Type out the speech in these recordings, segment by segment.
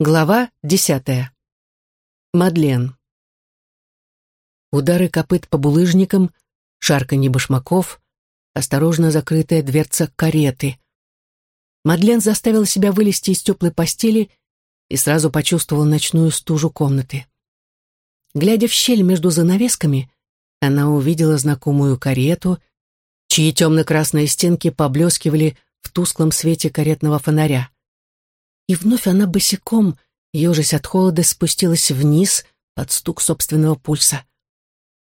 Глава десятая. Мадлен. Удары копыт по булыжникам, шарканье башмаков, осторожно закрытая дверца кареты. Мадлен заставила себя вылезти из теплой постели и сразу почувствовала ночную стужу комнаты. Глядя в щель между занавесками, она увидела знакомую карету, чьи темно-красные стенки поблескивали в тусклом свете каретного фонаря. И вновь она босиком, ежась от холода, спустилась вниз под стук собственного пульса.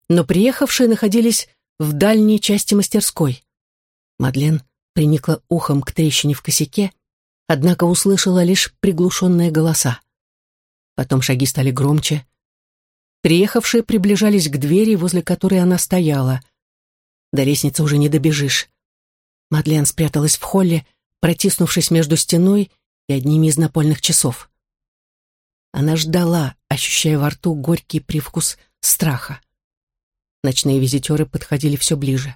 Но приехавшие находились в дальней части мастерской. Мадлен приникла ухом к трещине в косяке, однако услышала лишь приглушенные голоса. Потом шаги стали громче. Приехавшие приближались к двери, возле которой она стояла. До лестницы уже не добежишь. Мадлен спряталась в холле, протиснувшись между стеной и одними из напольных часов. Она ждала, ощущая во рту горький привкус страха. Ночные визитеры подходили все ближе.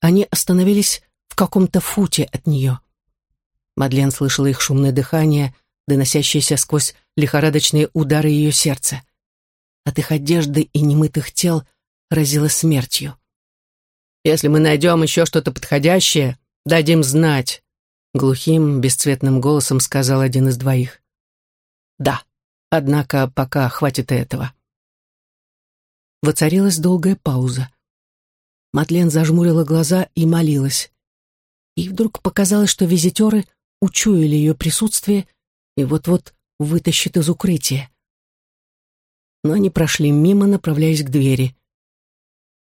Они остановились в каком-то футе от нее. Мадлен слышала их шумное дыхание, доносящееся сквозь лихорадочные удары ее сердца. От их одежды и немытых тел разило смертью. «Если мы найдем еще что-то подходящее, дадим знать», Глухим, бесцветным голосом сказал один из двоих. «Да, однако пока хватит этого». Воцарилась долгая пауза. Мадлен зажмурила глаза и молилась. И вдруг показалось, что визитеры учуяли ее присутствие и вот-вот вытащат из укрытия. Но они прошли мимо, направляясь к двери.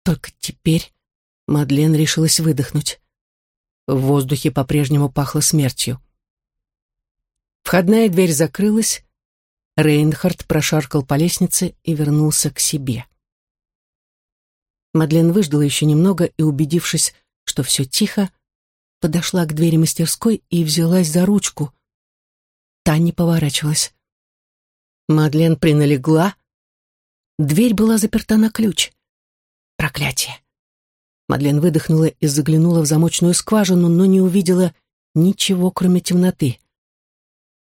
Только теперь Мадлен решилась выдохнуть. В воздухе по-прежнему пахло смертью. Входная дверь закрылась, Рейнхард прошаркал по лестнице и вернулся к себе. Мадлен выждала еще немного и, убедившись, что все тихо, подошла к двери мастерской и взялась за ручку. Та не поворачивалась. Мадлен приналегла. Дверь была заперта на ключ. Проклятие. Мадлен выдохнула и заглянула в замочную скважину, но не увидела ничего, кроме темноты.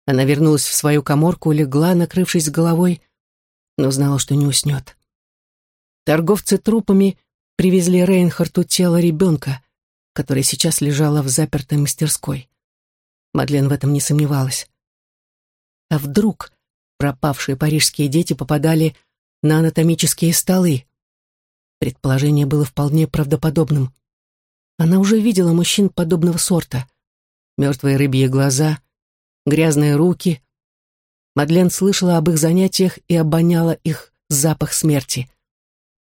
Она вернулась в свою коморку, легла, накрывшись головой, но знала, что не уснет. Торговцы трупами привезли Рейнхарту тело ребенка, которое сейчас лежало в запертой мастерской. Мадлен в этом не сомневалась. А вдруг пропавшие парижские дети попадали на анатомические столы? Предположение было вполне правдоподобным. Она уже видела мужчин подобного сорта. Мертвые рыбьи глаза, грязные руки. Мадлен слышала об их занятиях и обоняла их запах смерти.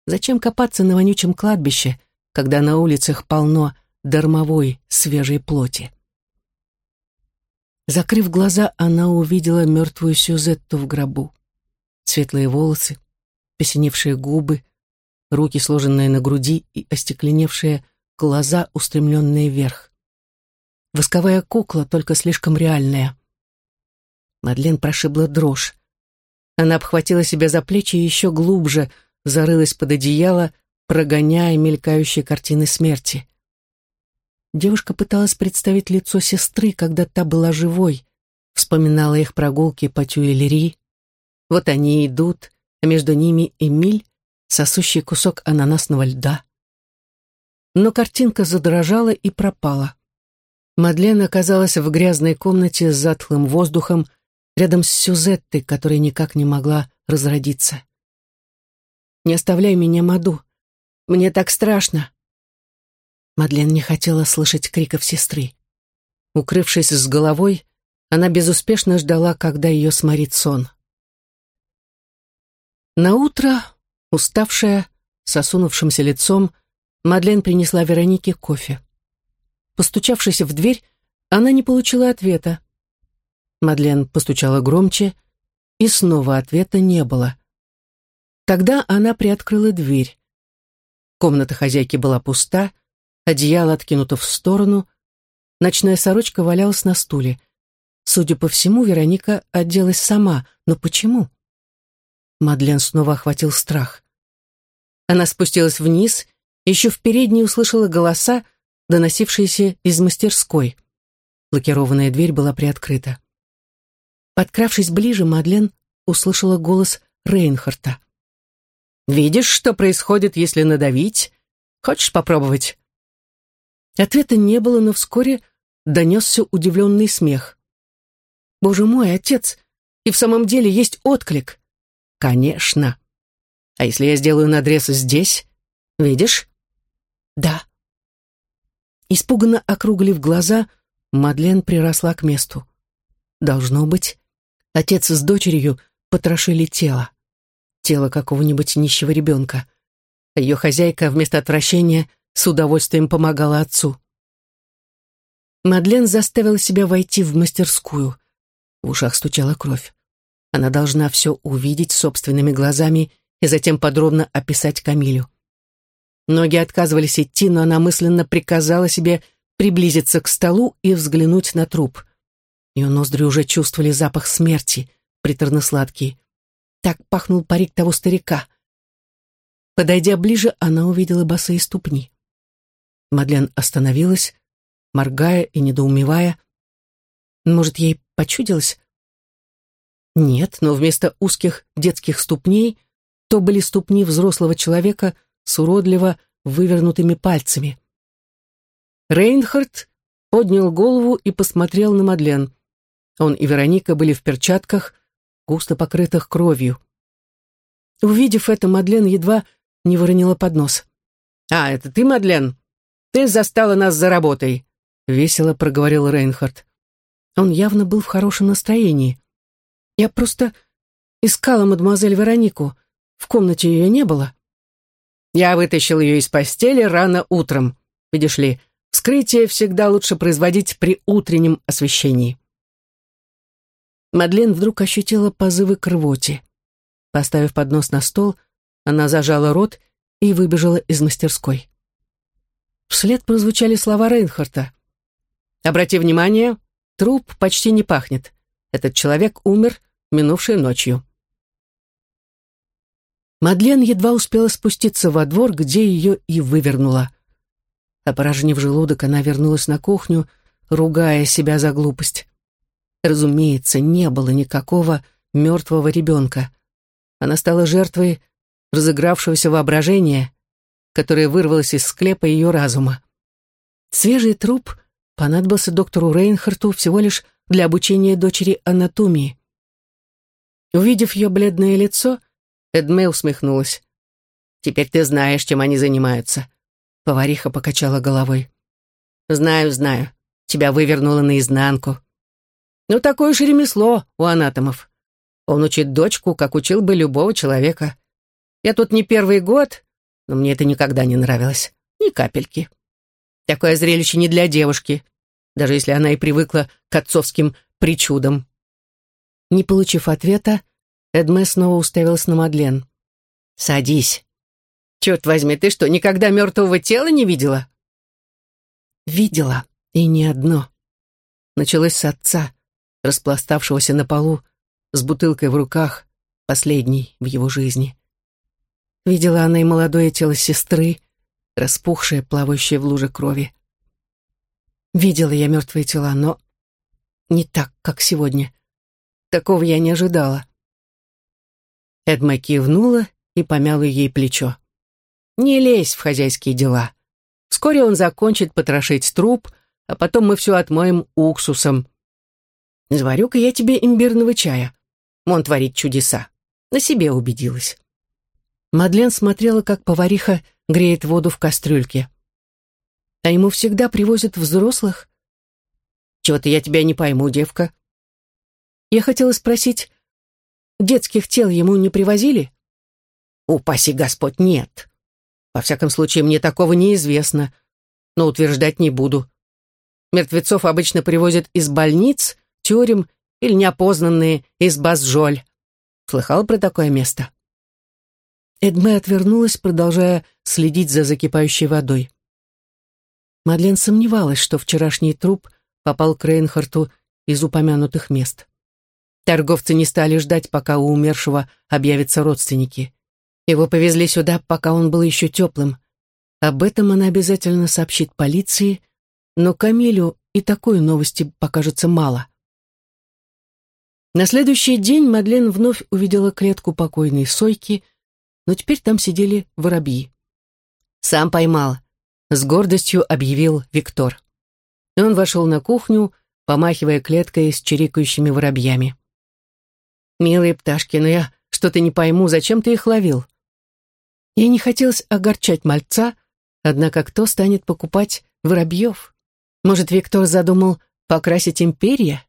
Зачем копаться на вонючем кладбище, когда на улицах полно дармовой свежей плоти? Закрыв глаза, она увидела мертвую Сюзетту в гробу. Светлые волосы, посиневшие губы, руки, сложенные на груди и остекленевшие глаза, устремленные вверх. Восковая кукла, только слишком реальная. Мадлен прошибла дрожь. Она обхватила себя за плечи и еще глубже зарылась под одеяло, прогоняя мелькающие картины смерти. Девушка пыталась представить лицо сестры, когда та была живой, вспоминала их прогулки по Тюэлери. Вот они идут, а между ними Эмиль, сосущий кусок ананасного льда. Но картинка задрожала и пропала. Мадлен оказалась в грязной комнате с затхлым воздухом, рядом с Сюзеттой, которая никак не могла разродиться. «Не оставляй меня, Маду. Мне так страшно!» Мадлен не хотела слышать криков сестры. Укрывшись с головой, она безуспешно ждала, когда ее сморит сон. На утро Уставшая, с осунувшимся лицом, Мадлен принесла Веронике кофе. Постучавшись в дверь, она не получила ответа. Мадлен постучала громче, и снова ответа не было. Тогда она приоткрыла дверь. Комната хозяйки была пуста, одеяло откинуто в сторону, ночная сорочка валялась на стуле. Судя по всему, Вероника оделась сама, но почему? Мадлен снова охватил страх. Она спустилась вниз, еще в передней услышала голоса, доносившиеся из мастерской. Лакированная дверь была приоткрыта. Подкравшись ближе, Мадлен услышала голос Рейнхарта. «Видишь, что происходит, если надавить? Хочешь попробовать?» Ответа не было, но вскоре донесся удивленный смех. «Боже мой, отец, и в самом деле есть отклик!» «Конечно. А если я сделаю надрез здесь? Видишь?» «Да». Испуганно округлив глаза, Мадлен приросла к месту. Должно быть, отец с дочерью потрошили тело. Тело какого-нибудь нищего ребенка. А ее хозяйка вместо отвращения с удовольствием помогала отцу. Мадлен заставила себя войти в мастерскую. В ушах стучала кровь. Она должна все увидеть собственными глазами и затем подробно описать Камилю. Ноги отказывались идти, но она мысленно приказала себе приблизиться к столу и взглянуть на труп. Ее ноздри уже чувствовали запах смерти, приторно-сладкий. Так пахнул парик того старика. Подойдя ближе, она увидела босые ступни. Мадлен остановилась, моргая и недоумевая. Может, ей почудилось? Нет, но вместо узких детских ступней то были ступни взрослого человека с уродливо вывернутыми пальцами. Рейнхард поднял голову и посмотрел на Мадлен. Он и Вероника были в перчатках, густо покрытых кровью. Увидев это, Мадлен едва не выронила под нос. «А, это ты, Мадлен? Ты застала нас за работой», — весело проговорил Рейнхард. Он явно был в хорошем настроении. «Я просто искала мадемуазель Веронику. В комнате ее не было». «Я вытащил ее из постели рано утром. Видишь ли, вскрытие всегда лучше производить при утреннем освещении». Мадлен вдруг ощутила позывы к рвоте. Поставив поднос на стол, она зажала рот и выбежала из мастерской. Вслед прозвучали слова Рейнхарта. «Обрати внимание, труп почти не пахнет. Этот человек умер минувшей ночью». Мадлен едва успела спуститься во двор, где ее и вывернула. Опорожнив желудок, она вернулась на кухню, ругая себя за глупость. Разумеется, не было никакого мертвого ребенка. Она стала жертвой разыгравшегося воображения, которое вырвалось из склепа ее разума. Свежий труп понадобился доктору Рейнхарту всего лишь для обучения дочери анатомии. Увидев ее бледное лицо, Эдме усмехнулась. «Теперь ты знаешь, чем они занимаются». Повариха покачала головой. «Знаю, знаю. Тебя вывернуло наизнанку. Ну, такое же ремесло у анатомов. Он учит дочку, как учил бы любого человека. Я тут не первый год, но мне это никогда не нравилось. Ни капельки. Такое зрелище не для девушки, даже если она и привыкла к отцовским причудам. Не получив ответа, Эдме снова уставилась на Мадлен. «Садись. Черт возьми, ты что, никогда мертвого тела не видела?» «Видела, и не одно. Началось с отца распластавшегося на полу, с бутылкой в руках, последней в его жизни. Видела она и молодое тело сестры, распухшее, плавающее в луже крови. Видела я мертвые тела, но не так, как сегодня. Такого я не ожидала. Эдма кивнула и помяла ей плечо. «Не лезь в хозяйские дела. Вскоре он закончит потрошить труп, а потом мы все отмоем уксусом. Заварю-ка я тебе имбирного чая. Он творит чудеса. На себе убедилась. Мадлен смотрела, как повариха греет воду в кастрюльке. А ему всегда привозят взрослых? Чего-то я тебя не пойму, девка. Я хотела спросить, детских тел ему не привозили? Упаси Господь, нет. Во всяком случае, мне такого неизвестно, но утверждать не буду. Мертвецов обычно привозят из больниц, тюрем или неопознанные из Базжоль. Слыхал про такое место?» Эдме отвернулась, продолжая следить за закипающей водой. Мадлен сомневалась, что вчерашний труп попал к Рейнхарту из упомянутых мест. Торговцы не стали ждать, пока у умершего объявятся родственники. Его повезли сюда, пока он был еще теплым. Об этом она обязательно сообщит полиции, но Камилю и такой новости покажется мало. На следующий день Мадлен вновь увидела клетку покойной сойки, но теперь там сидели воробьи. «Сам поймал», — с гордостью объявил Виктор. Он вошел на кухню, помахивая клеткой с чирикающими воробьями. «Милые пташки, но я что-то не пойму, зачем ты их ловил?» Ей не хотелось огорчать мальца, однако кто станет покупать воробьев? Может, Виктор задумал покрасить империя?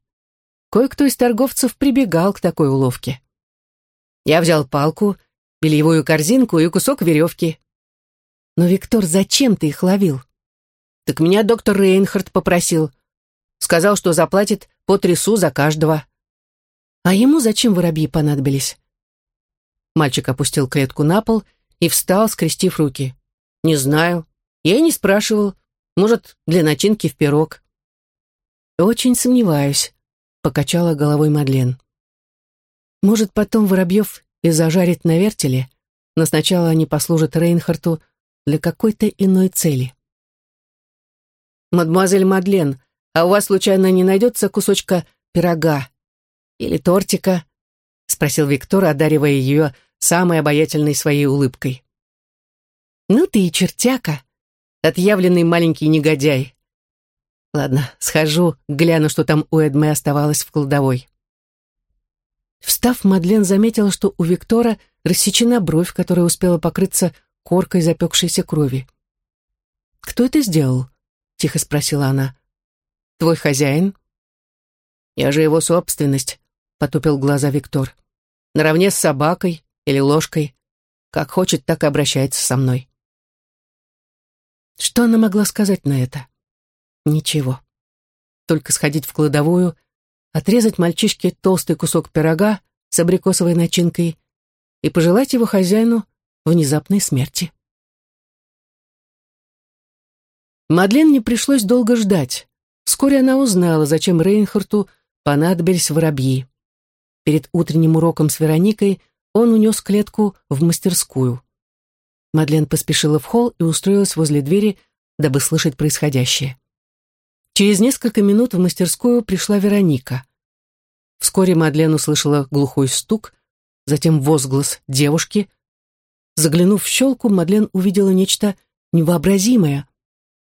Кое-кто из торговцев прибегал к такой уловке. Я взял палку, бельевую корзинку и кусок веревки. Но, Виктор, зачем ты их ловил? Так меня доктор Рейнхард попросил. Сказал, что заплатит по трясу за каждого. А ему зачем воробьи понадобились? Мальчик опустил клетку на пол и встал, скрестив руки. Не знаю. Я и не спрашивал. Может, для начинки в пирог. Очень сомневаюсь покачала головой Мадлен. Может, потом Воробьев и зажарит на вертеле, но сначала они послужат Рейнхарту для какой-то иной цели. «Мадемуазель Мадлен, а у вас случайно не найдется кусочка пирога или тортика?» — спросил Виктор, одаривая ее самой обаятельной своей улыбкой. «Ну ты и чертяка, отъявленный маленький негодяй. Ладно, схожу, гляну, что там у Эдмы оставалось в кладовой. Встав, Мадлен заметила, что у Виктора рассечена бровь, которая успела покрыться коркой запекшейся крови. «Кто это сделал?» — тихо спросила она. «Твой хозяин?» «Я же его собственность», — потупил глаза Виктор. «Наравне с собакой или ложкой. Как хочет, так и обращается со мной». Что она могла сказать на это? Ничего. Только сходить в кладовую, отрезать мальчишке толстый кусок пирога с абрикосовой начинкой и пожелать его хозяину внезапной смерти. Мадлен не пришлось долго ждать. Вскоре она узнала, зачем Рейнхарту понадобились воробьи. Перед утренним уроком с Вероникой он унес клетку в мастерскую. Мадлен поспешила в холл и устроилась возле двери, дабы слышать происходящее. Через несколько минут в мастерскую пришла Вероника. Вскоре Мадлен услышала глухой стук, затем возглас девушки. Заглянув в щелку, Мадлен увидела нечто невообразимое,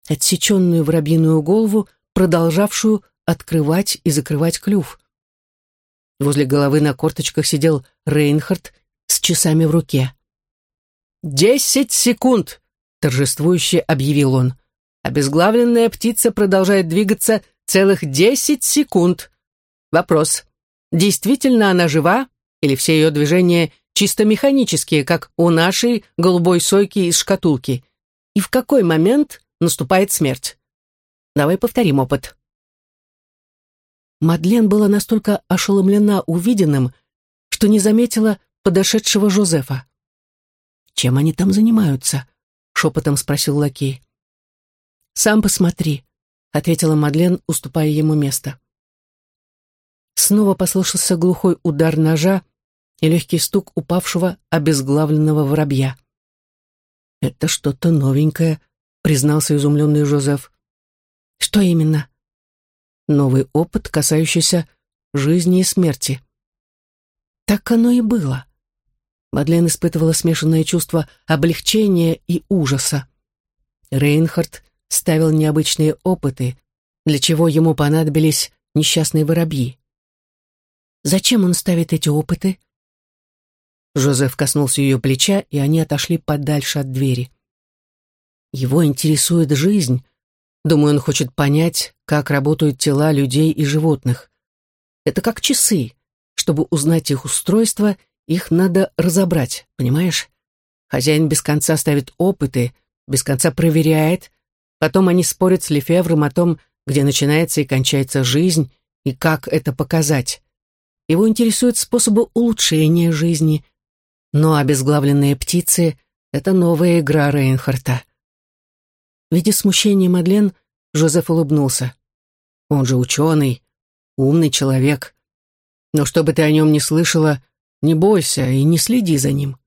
отсеченную воробьиную голову, продолжавшую открывать и закрывать клюв. Возле головы на корточках сидел Рейнхард с часами в руке. «Десять секунд!» — торжествующе объявил он. Обезглавленная птица продолжает двигаться целых десять секунд. Вопрос. Действительно она жива или все ее движения чисто механические, как у нашей голубой сойки из шкатулки? И в какой момент наступает смерть? Давай повторим опыт. Мадлен была настолько ошеломлена увиденным, что не заметила подошедшего Жозефа. «Чем они там занимаются?» — шепотом спросил лакей. «Сам посмотри», — ответила Мадлен, уступая ему место. Снова послышался глухой удар ножа и легкий стук упавшего обезглавленного воробья. «Это что-то новенькое», — признался изумленный Жозеф. «Что именно?» «Новый опыт, касающийся жизни и смерти». Так оно и было. Мадлен испытывала смешанное чувство облегчения и ужаса. Рейнхард ставил необычные опыты, для чего ему понадобились несчастные воробьи. Зачем он ставит эти опыты? Жозеф коснулся ее плеча, и они отошли подальше от двери. Его интересует жизнь. Думаю, он хочет понять, как работают тела людей и животных. Это как часы. Чтобы узнать их устройство, их надо разобрать, понимаешь? Хозяин без конца ставит опыты, без конца проверяет, Потом они спорят с Лефевром о том, где начинается и кончается жизнь, и как это показать. Его интересуют способы улучшения жизни. Но обезглавленные птицы — это новая игра Рейнхарта. Видя смущение Мадлен, Жозеф улыбнулся. Он же ученый, умный человек. Но что бы ты о нем ни слышала, не бойся и не следи за ним.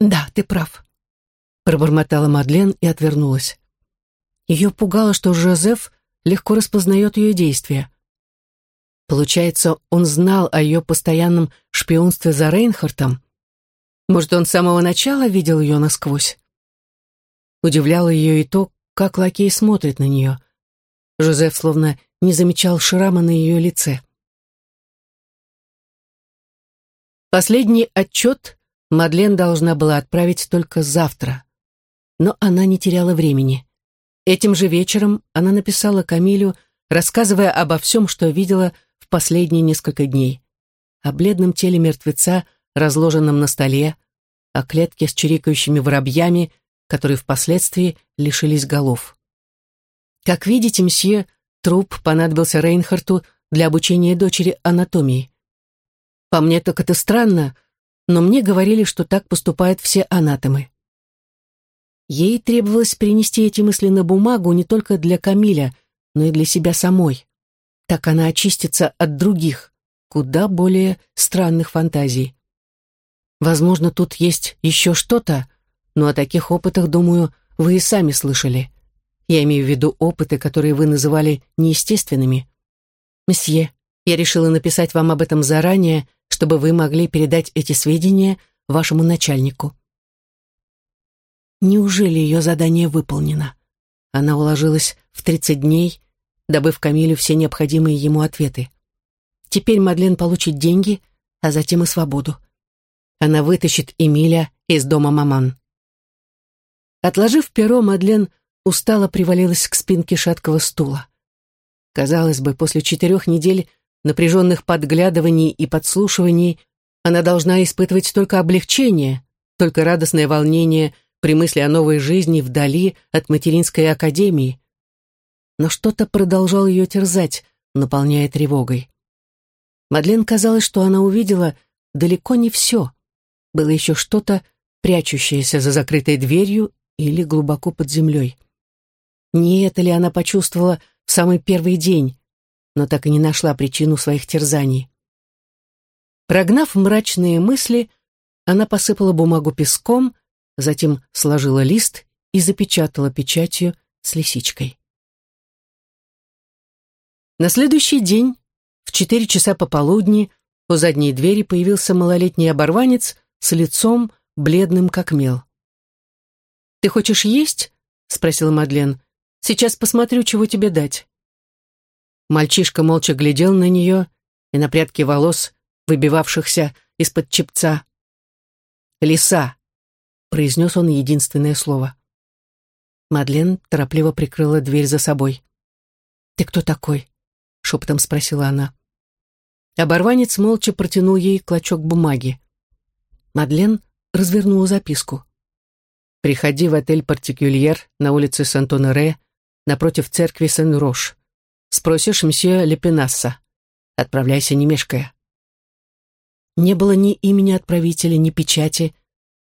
«Да, ты прав», — пробормотала Мадлен и отвернулась. Ее пугало, что Жозеф легко распознает ее действия. Получается, он знал о ее постоянном шпионстве за Рейнхартом? Может, он с самого начала видел ее насквозь? Удивляло ее и то, как лакей смотрит на нее. Жозеф словно не замечал шрама на ее лице. Последний отчет Мадлен должна была отправить только завтра. Но она не теряла времени. Этим же вечером она написала Камилю, рассказывая обо всем, что видела в последние несколько дней. О бледном теле мертвеца, разложенном на столе, о клетке с чирикающими воробьями, которые впоследствии лишились голов. Как видите, мсье, труп понадобился Рейнхарту для обучения дочери анатомии. По мне так это странно, но мне говорили, что так поступают все анатомы. Ей требовалось перенести эти мысли на бумагу не только для Камиля, но и для себя самой. Так она очистится от других, куда более странных фантазий. Возможно, тут есть еще что-то, но о таких опытах, думаю, вы и сами слышали. Я имею в виду опыты, которые вы называли неестественными. Месье, я решила написать вам об этом заранее, чтобы вы могли передать эти сведения вашему начальнику. Неужели ее задание выполнено? Она уложилась в 30 дней, добыв Камилю все необходимые ему ответы. Теперь Мадлен получит деньги, а затем и свободу. Она вытащит Эмиля из дома маман. Отложив перо, Мадлен устало привалилась к спинке шаткого стула. Казалось бы, после четырех недель напряженных подглядываний и подслушиваний, она должна испытывать только облегчение, только радостное волнение при мысли о новой жизни вдали от материнской академии. Но что-то продолжало ее терзать, наполняя тревогой. Мадлен казалось, что она увидела далеко не все. Было еще что-то, прячущееся за закрытой дверью или глубоко под землей. Не это ли она почувствовала в самый первый день, но так и не нашла причину своих терзаний. Прогнав мрачные мысли, она посыпала бумагу песком, затем сложила лист и запечатала печатью с лисичкой. На следующий день, в четыре часа пополудни, у задней двери появился малолетний оборванец с лицом, бледным как мел. «Ты хочешь есть?» — спросила Мадлен. «Сейчас посмотрю, чего тебе дать». Мальчишка молча глядел на нее и на прядки волос, выбивавшихся из-под чепца. «Лиса!» — произнес он единственное слово. Мадлен торопливо прикрыла дверь за собой. «Ты кто такой?» — шепотом спросила она. Оборванец молча протянул ей клочок бумаги. Мадлен развернула записку. «Приходи в отель «Партикюльер» на улице Сантоноре напротив церкви Сен-Рош. Спросишь мсье Лепенасса. Отправляйся, не мешкая». Не было ни имени отправителя, ни печати,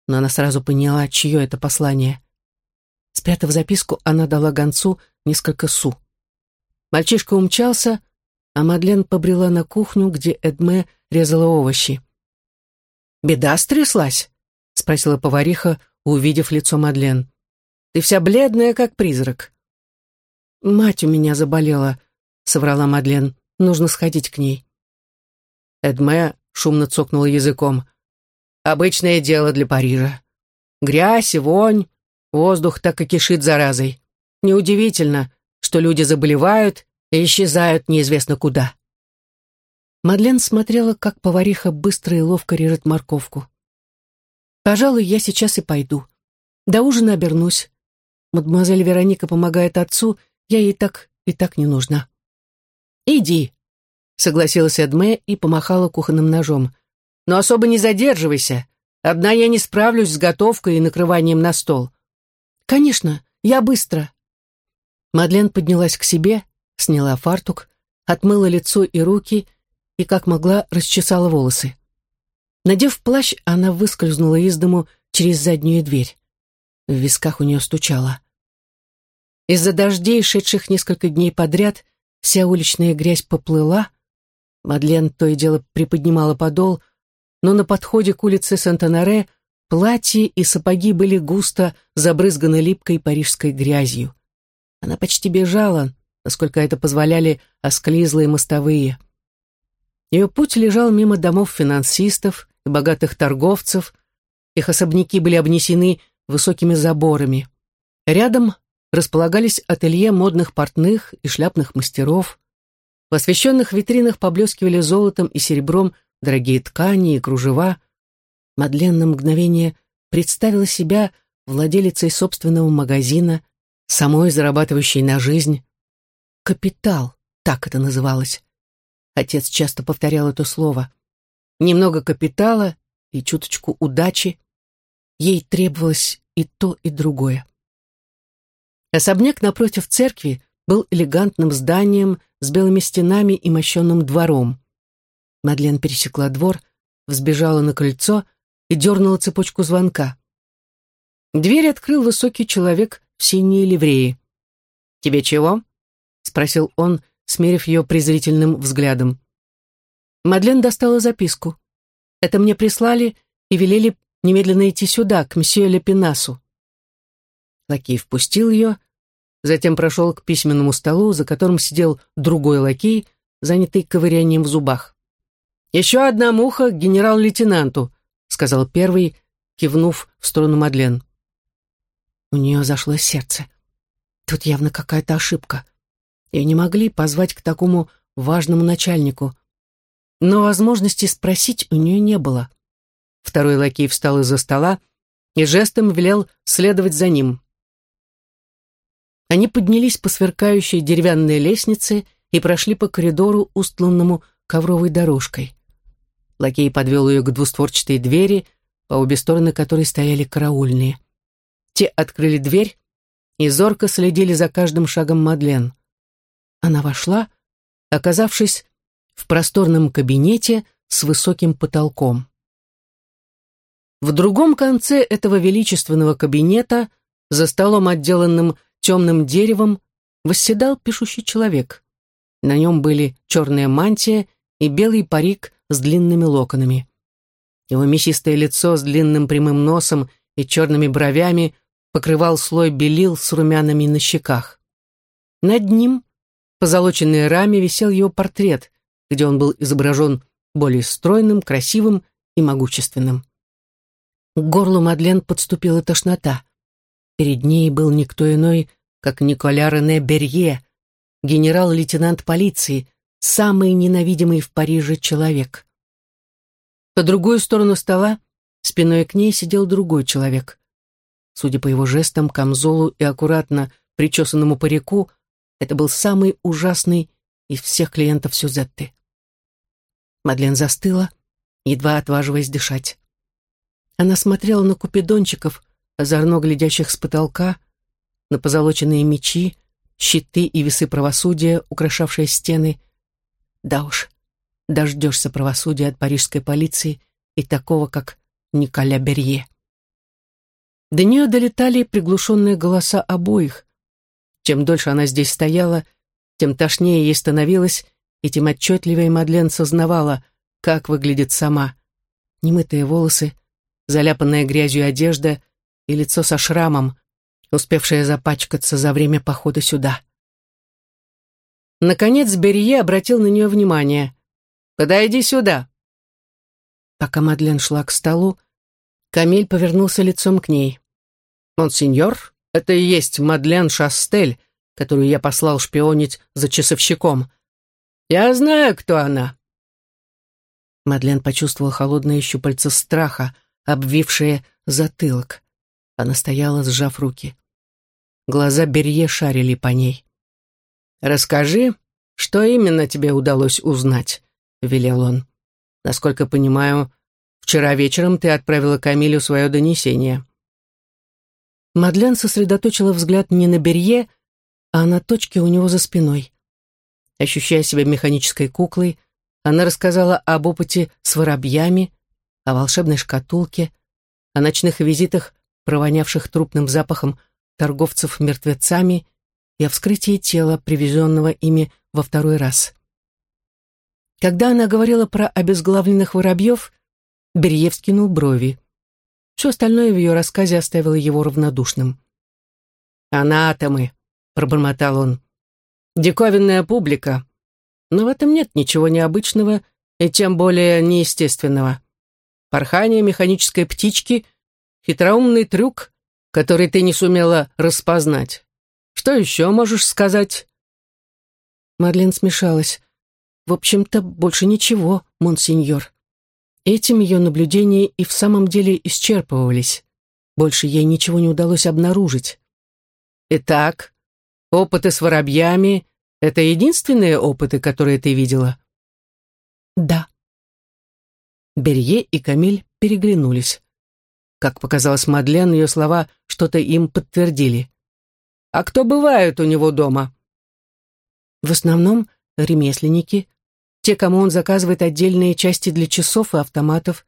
но она сразу поняла, чье это послание. Спрятав записку, она дала гонцу несколько су. Мальчишка умчался, а Мадлен побрела на кухню, где Эдме резала овощи. «Беда стряслась?» — спросила повариха, увидев лицо Мадлен. «Ты вся бледная, как призрак». «Мать у меня заболела», соврала Мадлен. «Нужно сходить к ней». Эдме шумно цокнула языком. «Обычное дело для Парижа. Грязь и вонь, воздух так и кишит заразой. Неудивительно, что люди заболевают и исчезают неизвестно куда». Мадлен смотрела, как повариха быстро и ловко режет морковку. «Пожалуй, я сейчас и пойду. До ужина обернусь. Мадемуазель Вероника помогает отцу, я ей так и так не нужна». «Иди», — согласилась Эдме и помахала кухонным ножом. «Но особо не задерживайся. Одна я не справлюсь с готовкой и накрыванием на стол». «Конечно, я быстро». Мадлен поднялась к себе, сняла фартук, отмыла лицо и руки и, как могла, расчесала волосы. Надев плащ, она выскользнула из дому через заднюю дверь. В висках у нее стучало. Из-за дождей, шедших несколько дней подряд, Вся уличная грязь поплыла. Мадлен то и дело приподнимала подол, но на подходе к улице Сантанаре платье и сапоги были густо забрызганы липкой парижской грязью. Она почти бежала, насколько это позволяли осклизлые мостовые. Ее путь лежал мимо домов финансистов и богатых торговцев, их особняки были обнесены высокими заборами. Рядом располагались ателье модных портных и шляпных мастеров. В освещенных витринах поблескивали золотом и серебром дорогие ткани и кружева. Мадлен на мгновение представила себя владелицей собственного магазина, самой зарабатывающей на жизнь. «Капитал», так это называлось. Отец часто повторял это слово. Немного капитала и чуточку удачи. Ей требовалось и то, и другое. Особняк напротив церкви был элегантным зданием с белыми стенами и мощенным двором. Мадлен пересекла двор, взбежала на крыльцо и дернула цепочку звонка. Дверь открыл высокий человек в синей ливреи. «Тебе чего?» — спросил он, смерив ее презрительным взглядом. Мадлен достала записку. «Это мне прислали и велели немедленно идти сюда, к мсье Лепинасу». Лакей впустил ее, затем прошел к письменному столу, за которым сидел другой лакей, занятый ковырянием в зубах. «Еще одна муха генерал-лейтенанту», — сказал первый, кивнув в сторону Мадлен. У нее зашло сердце. Тут явно какая-то ошибка. Ее не могли позвать к такому важному начальнику. Но возможности спросить у нее не было. Второй лакей встал из-за стола и жестом велел следовать за ним. Они поднялись по сверкающей деревянной лестнице и прошли по коридору, устланному ковровой дорожкой. Лакей подвел ее к двустворчатой двери, по обе стороны которой стояли караульные. Те открыли дверь и зорко следили за каждым шагом Мадлен. Она вошла, оказавшись в просторном кабинете с высоким потолком. В другом конце этого величественного кабинета, за столом, отделанным темным деревом, восседал пишущий человек. На нем были черная мантия и белый парик с длинными локонами. Его мясистое лицо с длинным прямым носом и черными бровями покрывал слой белил с румянами на щеках. Над ним по позолоченной раме висел его портрет, где он был изображен более стройным, красивым и могущественным. К горлу Мадлен подступила тошнота. Перед ней был никто иной, как Николя Рене Берье, генерал-лейтенант полиции, самый ненавидимый в Париже человек. По другую сторону стола, спиной к ней сидел другой человек. Судя по его жестам, камзолу и аккуратно причесанному парику, это был самый ужасный из всех клиентов Сюзетты. Мадлен застыла, едва отваживаясь дышать. Она смотрела на купидончиков, озорно глядящих с потолка, на позолоченные мечи, щиты и весы правосудия, украшавшие стены. Да уж, дождешься правосудия от парижской полиции и такого, как Николя Берье. До нее долетали приглушенные голоса обоих, чем дольше она здесь стояла, тем тошнее ей становилось, и тем отчетливее Мадлен сознавала, как выглядит сама. Немытые волосы, заляпанная грязью одежда и лицо со шрамом, успевшее запачкаться за время похода сюда. Наконец Берье обратил на нее внимание. «Подойди сюда!» Пока Мадлен шла к столу, Камиль повернулся лицом к ней. «Монсеньор, это и есть Мадлен Шастель, которую я послал шпионить за часовщиком. Я знаю, кто она». Мадлен почувствовал холодные щупальца страха, обвившие затылок. Она стояла, сжав руки. Глаза Берье шарили по ней. «Расскажи, что именно тебе удалось узнать?» — велел он. «Насколько понимаю, вчера вечером ты отправила Камилю свое донесение». Мадлен сосредоточила взгляд не на Берье, а на точке у него за спиной. Ощущая себя механической куклой, она рассказала об опыте с воробьями, о волшебной шкатулке, о ночных визитах, провонявших трупным запахом торговцев мертвецами и о вскрытии тела, привезенного ими во второй раз. Когда она говорила про обезглавленных воробьев, Берье вскинул брови. Все остальное в ее рассказе оставило его равнодушным. «Анатомы», — пробормотал он. «Диковинная публика. Но в этом нет ничего необычного, и тем более неестественного. Порхание механической птички — хитроумный трюк, который ты не сумела распознать. Что еще можешь сказать?» Марлен смешалась. «В общем-то, больше ничего, монсеньор». Этим ее наблюдения и в самом деле исчерпывались. Больше ей ничего не удалось обнаружить. «Итак, опыты с воробьями — это единственные опыты, которые ты видела?» «Да». Берье и Камиль переглянулись. Как показалось Мадлен, ее слова что-то им подтвердили. «А кто бывает у него дома?» «В основном ремесленники, те, кому он заказывает отдельные части для часов и автоматов.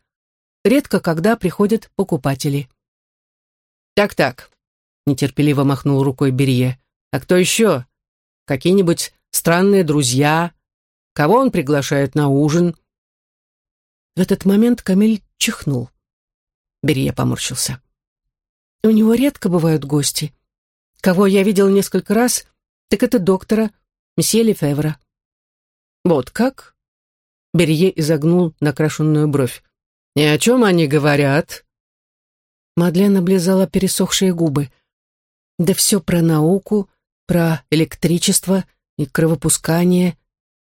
Редко когда приходят покупатели». «Так-так», — нетерпеливо махнул рукой Берье. «А кто еще? Какие-нибудь странные друзья? Кого он приглашает на ужин?» В этот момент Камиль чихнул. Берье поморщился. «У него редко бывают гости. Кого я видел несколько раз, так это доктора, месье Лефевра». «Вот как?» Берье изогнул накрашенную бровь. «И о чем они говорят?» Мадлен облизала пересохшие губы. Да все про науку, про электричество и кровопускание.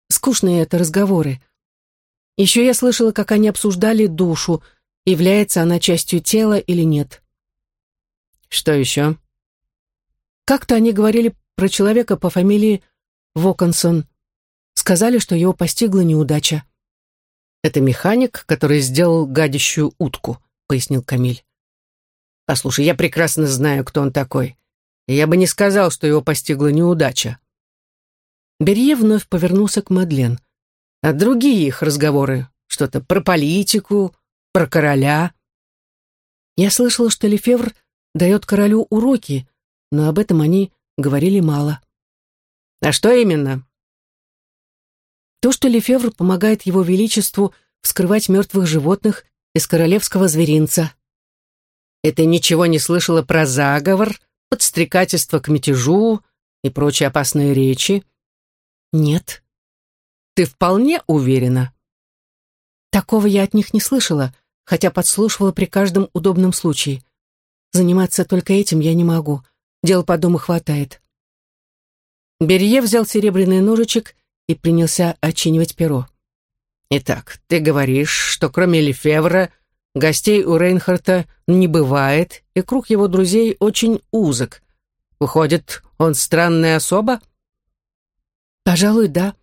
Скучные это разговоры. Еще я слышала, как они обсуждали душу, является она частью тела или нет. Что еще? Как-то они говорили про человека по фамилии Воконсон. Сказали, что его постигла неудача. «Это механик, который сделал гадящую утку», — пояснил Камиль. Послушай, я прекрасно знаю, кто он такой. И я бы не сказал, что его постигла неудача. Берье вновь повернулся к Мадлен. А другие их разговоры? Что-то про политику, про короля? Я слышала, что Лефевр дает королю уроки, но об этом они говорили мало. А что именно? То, что Лефевр помогает его величеству вскрывать мертвых животных из королевского зверинца. И ты ничего не слышала про заговор, подстрекательство к мятежу и прочие опасные речи? Нет. Ты вполне уверена? Такого я от них не слышала, хотя подслушивала при каждом удобном случае. Заниматься только этим я не могу. Дел по дому хватает. Берье взял серебряный ножичек и принялся очинивать перо. «Итак, ты говоришь, что кроме Лефевра Гостей у Рейнхарта не бывает, и круг его друзей очень узок. Выходит, он странная особа? Пожалуй, да.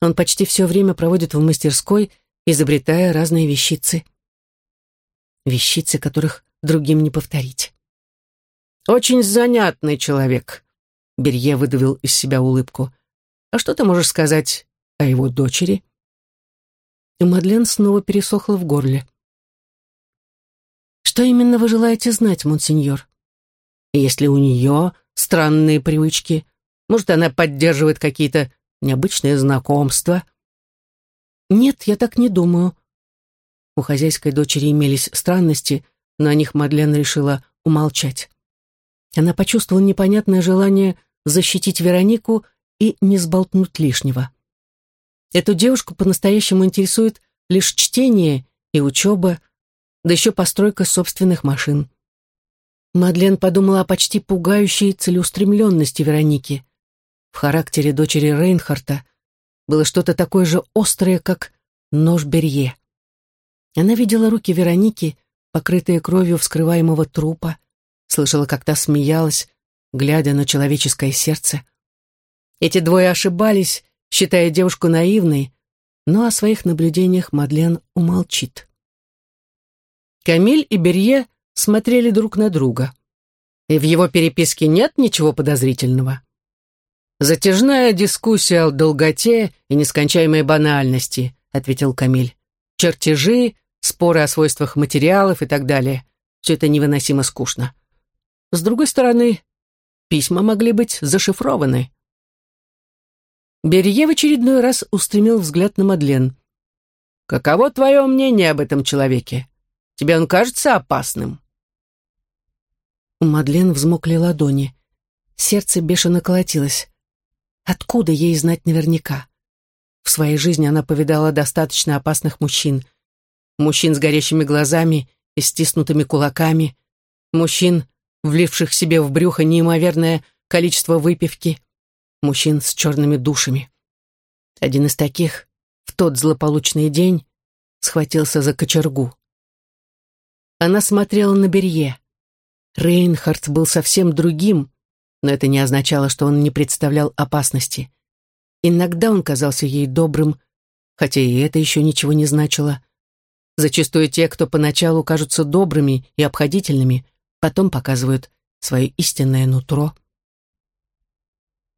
Он почти все время проводит в мастерской, изобретая разные вещицы. Вещицы, которых другим не повторить. Очень занятный человек. Берье выдавил из себя улыбку. А что ты можешь сказать о его дочери? И Мадлен снова пересохла в горле. Что именно вы желаете знать, монсеньор? Если у нее странные привычки, может, она поддерживает какие-то необычные знакомства? Нет, я так не думаю. У хозяйской дочери имелись странности, но о них Мадлен решила умолчать. Она почувствовала непонятное желание защитить Веронику и не сболтнуть лишнего. Эту девушку по-настоящему интересует лишь чтение и учеба, да еще постройка собственных машин. Мадлен подумала о почти пугающей целеустремленности Вероники. В характере дочери Рейнхарта было что-то такое же острое, как нож Берье. Она видела руки Вероники, покрытые кровью вскрываемого трупа, слышала, как та смеялась, глядя на человеческое сердце. Эти двое ошибались, считая девушку наивной, но о своих наблюдениях Мадлен умолчит. Камиль и Берье смотрели друг на друга. И в его переписке нет ничего подозрительного. «Затяжная дискуссия о долготе и нескончаемой банальности», ответил Камиль. «Чертежи, споры о свойствах материалов и так далее. Все это невыносимо скучно. С другой стороны, письма могли быть зашифрованы». Берье в очередной раз устремил взгляд на Мадлен. «Каково твое мнение об этом человеке?» Тебе он кажется опасным?» У Мадлен взмокли ладони. Сердце бешено колотилось. Откуда ей знать наверняка? в своей жизни она повидала достаточно опасных мужчин. Мужчин с горящими глазами и стиснутыми кулаками, мужчин, вливших себе в брюхо неимоверное количество выпивки, мужчин с черными душами. Один из таких в тот злополучный день схватился за кочергу. Она смотрела на Берье. Рейнхард был совсем другим, но это не означало, что он не представлял опасности. Иногда он казался ей добрым, хотя и это еще ничего не значило. Зачастую те, кто поначалу кажутся добрыми и обходительными, потом показывают свое истинное нутро.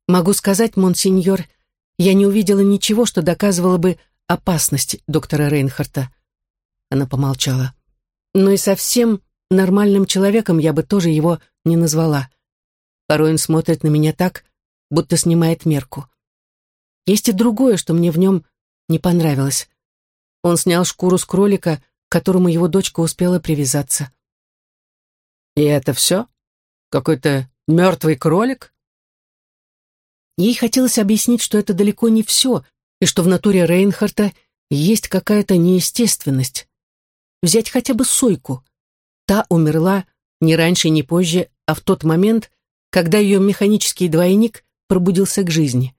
Могу сказать, монсеньор, я не увидела ничего, что доказывало бы опасность доктора Рейнхарта. Она помолчала. Но и совсем нормальным человеком я бы тоже его не назвала. Порой он смотрит на меня так, будто снимает мерку. Есть и другое, что мне в нем не понравилось. Он снял шкуру с кролика, к которому его дочка успела привязаться. «И это все? Какой-то мертвый кролик?» Ей хотелось объяснить, что это далеко не все, и что в натуре Рейнхарта есть какая-то неестественность. Взять хотя бы Сойку. Та умерла не раньше, не позже, а в тот момент, когда ее механический двойник пробудился к жизни.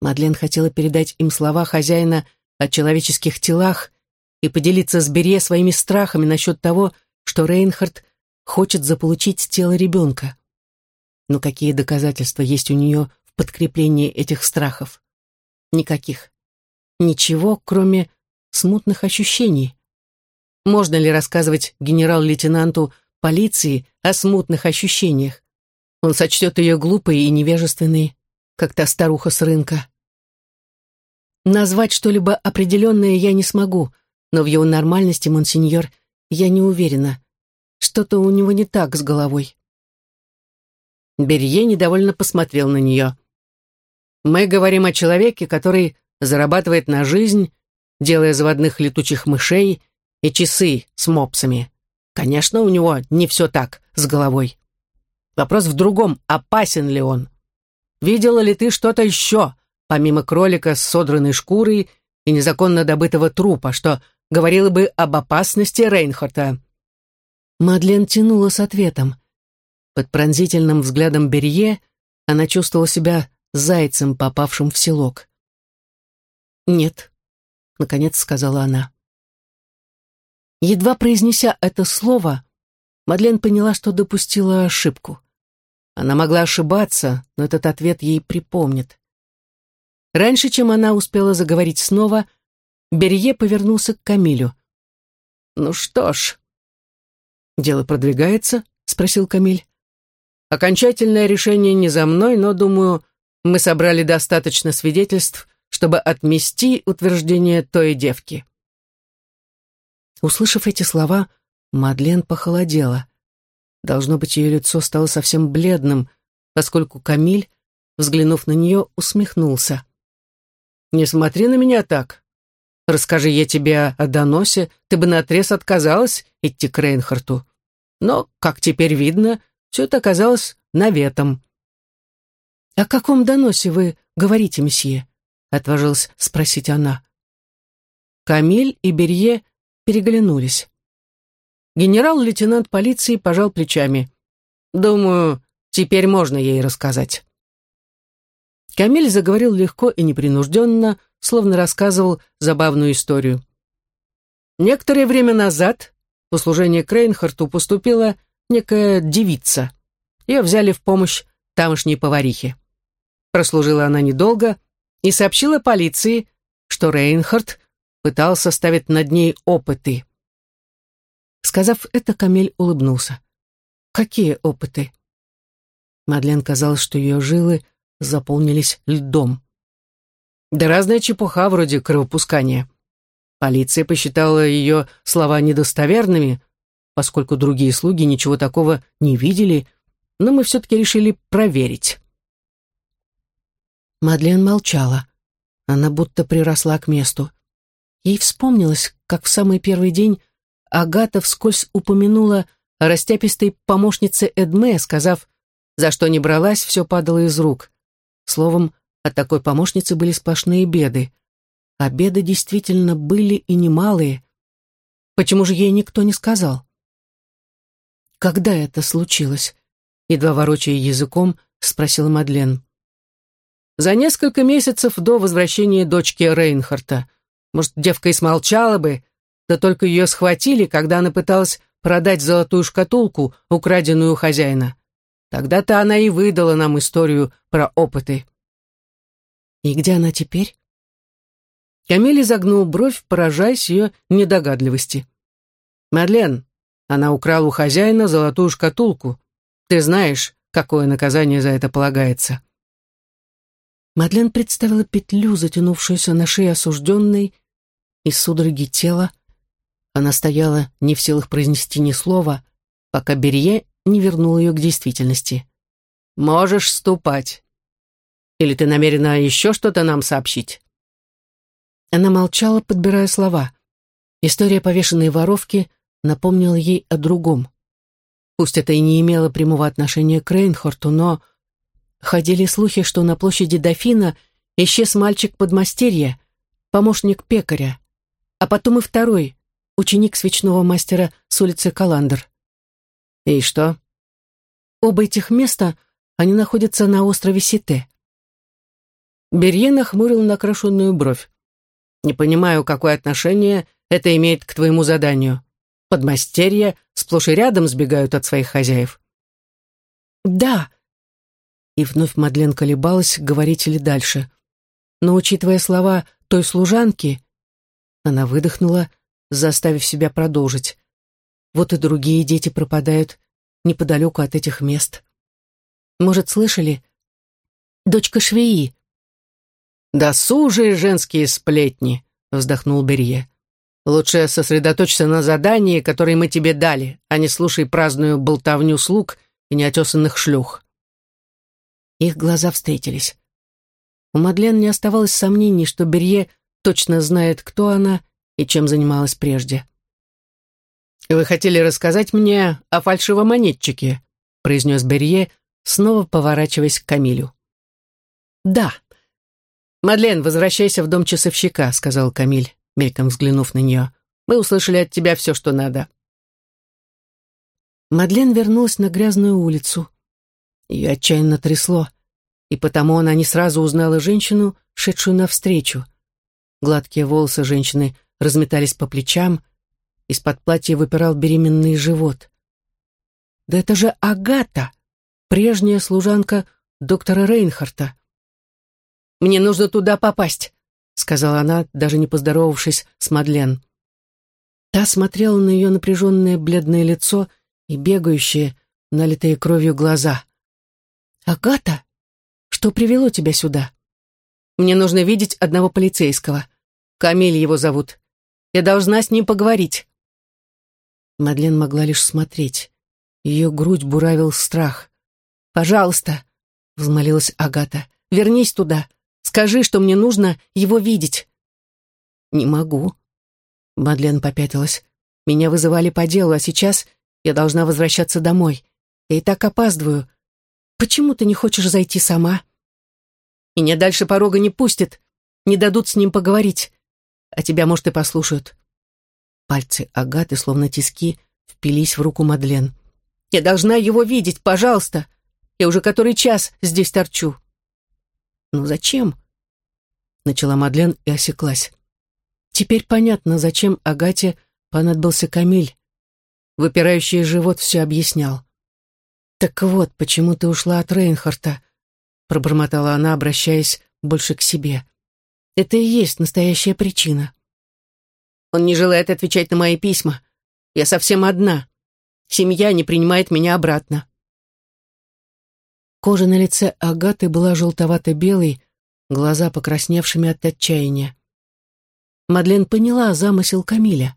Мадлен хотела передать им слова хозяина о человеческих телах и поделиться с Бере своими страхами насчет того, что Рейнхард хочет заполучить тело ребенка. Но какие доказательства есть у нее в подкреплении этих страхов? Никаких. Ничего, кроме смутных ощущений. Можно ли рассказывать генерал-лейтенанту полиции о смутных ощущениях? Он сочтет ее глупой и невежественной, как та старуха с рынка. Назвать что-либо определенное я не смогу, но в его нормальности, монсеньор, я не уверена. Что-то у него не так с головой. Берье недовольно посмотрел на нее. «Мы говорим о человеке, который зарабатывает на жизнь, делая заводных летучих мышей и часы с мопсами. Конечно, у него не все так с головой. Вопрос в другом, опасен ли он? Видела ли ты что-то еще, помимо кролика с содранной шкурой и незаконно добытого трупа, что говорило бы об опасности Рейнхарта. Мадлен тянула с ответом. Под пронзительным взглядом Берье она чувствовала себя зайцем, попавшим в селок. «Нет», — наконец сказала она. Едва произнеся это слово, Мадлен поняла, что допустила ошибку. Она могла ошибаться, но этот ответ ей припомнит. Раньше, чем она успела заговорить снова, Берье повернулся к Камилю. «Ну что ж...» «Дело продвигается?» — спросил Камиль. «Окончательное решение не за мной, но, думаю, мы собрали достаточно свидетельств, чтобы отмести утверждение той девки». Услышав эти слова, Мадлен похолодела. Должно быть, ее лицо стало совсем бледным, поскольку Камиль, взглянув на нее, усмехнулся. Не смотри на меня так. Расскажи я тебе о доносе, ты бы наотрез отказалась идти к Рейнхарту. Но, как теперь видно, все это оказалось наветом. «О каком доносе вы говорите, месье?» — отважилась спросить она. Камиль и Берье переглянулись. Генерал-лейтенант полиции пожал плечами. «Думаю, теперь можно ей рассказать». Камиль заговорил легко и непринужденно, словно рассказывал забавную историю. Некоторое время назад в услужение Крейнхарту поступила некая девица. Ее взяли в помощь тамошней поварихе. Прослужила она недолго и сообщила полиции, что Рейнхард пытался ставить над ней опыты. Сказав это, Камиль улыбнулся. «Какие опыты?» Мадлен казалось, что ее жилы заполнились льдом. Да разная чепуха вроде кровопускания. Полиция посчитала ее слова недостоверными, поскольку другие слуги ничего такого не видели, но мы все-таки решили проверить. Мадлен молчала. Она будто приросла к месту. Ей вспомнилось, как в самый первый день Агата вскользь упомянула о растяпистой помощнице Эдме, сказав, за что не бралась, все падало из рук. Словом, от такой помощницы были сплошные беды. обеды действительно были и немалые. Почему же ей никто не сказал? Когда это случилось? Едва ворочая языком, спросила Мадлен. За несколько месяцев до возвращения дочки Рейнхарта. Может, девка и смолчала бы, да только ее схватили, когда она пыталась продать золотую шкатулку, украденную у хозяина. Тогда-то она и выдала нам историю про опыты. И где она теперь? Камиль изогнул бровь, поражаясь ее недогадливости. «Мадлен, она украла у хозяина золотую шкатулку. Ты знаешь, какое наказание за это полагается». Мадлен представила петлю, затянувшуюся на шее осужденной, и судороги тела. Она стояла не в силах произнести ни слова, пока Берье не вернул ее к действительности. «Можешь ступать. Или ты намерена еще что-то нам сообщить?» Она молчала, подбирая слова. История повешенной воровки напомнила ей о другом. Пусть это и не имело прямого отношения к Рейнхорту, но ходили слухи, что на площади Дофина исчез мальчик-подмастерье, помощник пекаря, а потом и второй, ученик свечного мастера с улицы Каландр. И что? Оба этих места, они находятся на острове Сите. Берье нахмурил накрашенную бровь. Не понимаю, какое отношение это имеет к твоему заданию. Подмастерья сплошь и рядом сбегают от своих хозяев. Да. И вновь Мадлен колебалась, говорить ли дальше. Но, учитывая слова той служанки, она выдохнула, заставив себя продолжить. Вот и другие дети пропадают неподалеку от этих мест. Может, слышали? Дочка швеи, «Досужие женские сплетни», — вздохнул Берье. «Лучше сосредоточься на задании, которое мы тебе дали, а не слушай праздную болтовню слуг и неотесанных шлюх». Их глаза встретились. У Мадлен не оставалось сомнений, что Берье точно знает, кто она и чем занималась прежде. «Вы хотели рассказать мне о фальшивомонетчике», произнес Берье, снова поворачиваясь к Камилю. «Да», «Мадлен, возвращайся в дом часовщика», — сказал Камиль, мельком взглянув на нее. «Мы услышали от тебя все, что надо». Мадлен вернулась на грязную улицу. Ее отчаянно трясло, и потому она не сразу узнала женщину, шедшую навстречу. Гладкие волосы женщины разметались по плечам, из-под платья выпирал беременный живот. «Да это же Агата, прежняя служанка доктора Рейнхарта!» Мне нужно туда попасть», — сказала она, даже не поздоровавшись с Мадлен. Та смотрела на ее напряженное бледное лицо и бегающие, налитые кровью глаза. «Агата, что привело тебя сюда?» «Мне нужно видеть одного полицейского. Камиль его зовут. Я должна с ним поговорить». Мадлен могла лишь смотреть. Ее грудь буравил страх. «Пожалуйста», — взмолилась Агата, — «вернись туда. Скажи, что мне нужно его видеть». «Не могу». Мадлен попятилась. «Меня вызывали по делу, а сейчас я должна возвращаться домой. Я и так опаздываю. Почему ты не хочешь зайти сама?» «Меня дальше порога не пустят. Не дадут с ним поговорить. А тебя, может, и послушают». Пальцы Агаты, словно тиски, впились в руку Мадлен. «Я должна его видеть, пожалуйста. Я уже который час здесь торчу». «Ну зачем?» Начала Мадлен и осеклась. Теперь понятно, зачем Агате понадобился Камиль. Выпирающий живот все объяснял. «Так вот, почему ты ушла от Рейнхарта?» пробормотала она, обращаясь больше к себе. «Это и есть настоящая причина». «Он не желает отвечать на мои письма. Я совсем одна. Семья не принимает меня обратно». Кожа на лице Агаты была желтовато-белой, глаза покрасневшими от отчаяния. Мадлен поняла замысел Камиля.